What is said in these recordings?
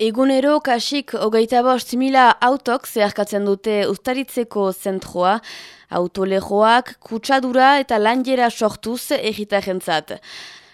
Egunero kasik hogeita bost mila autok zeharkatzen dute ustaritzeko zentroa, autolejoak, kutsadura eta lanjera sortuz egitaren zat.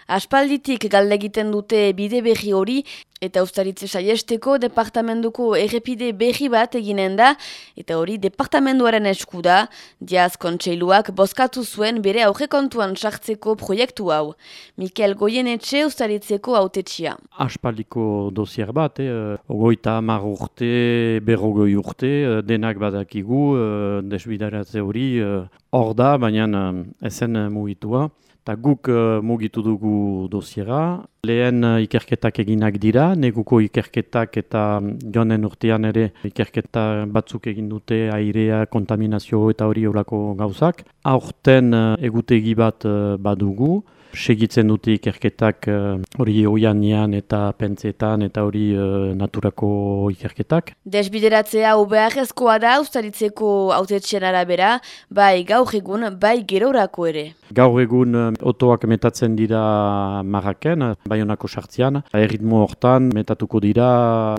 Aspalditik galde egiten dute bide berri hori eta ustaritze saiesteko departamentuko errepide berri bat eginen da eta hori departamentuaren esku da, diaz kontseiluak bozkatu zuen bere aurrekontuan sartzeko proiektu hau. Mikel Goyenetxe ustaritzeko autetxia. Aspaldiko dosier bat, eh, ogoita amar urte, berrogoi urte, eh, denak badakigu, eh, desbidaratze hori, eh, hor da, baina eh, ezen mugitua. Ta guk mugitu dugu dosiera. Lehen ikerketak eginak dira, neguko ikerketak eta joanen urtean ere ikerketa batzuk egin dute airea, kontaminazio eta hori horako gauzak. Aurten uh, egutegi bat uh, badugu segitzen dute ikerketak eh, hori uh, oianian eta pentsetan eta hori uh, naturako ikerketak. Desbideratzea ubearrezkoa da ustaritzeko autetxean arabera, bai gaur egun, bai gerorako ere. Gaur egun uh, otoak metatzen dira marraken, bai honako sartzean, erritmo hortan metatuko dira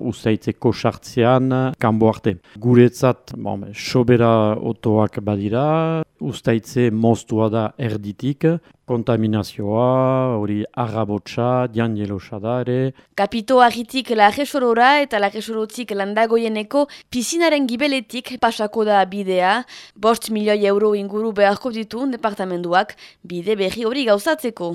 ustaitzeko sartzean kanbo arte. Guretzat, bon, sobera otoak badira, ustaitze moztua da erditik, kontaminazioa, hori arrabotsa, dian jelosa da ere. Kapito ahitik lagesorora eta lagesorotik landagoieneko pisinaren gibeletik pasako da bidea, bost milioi euro inguru beharko ditu departamentuak bide berri hori gauzatzeko.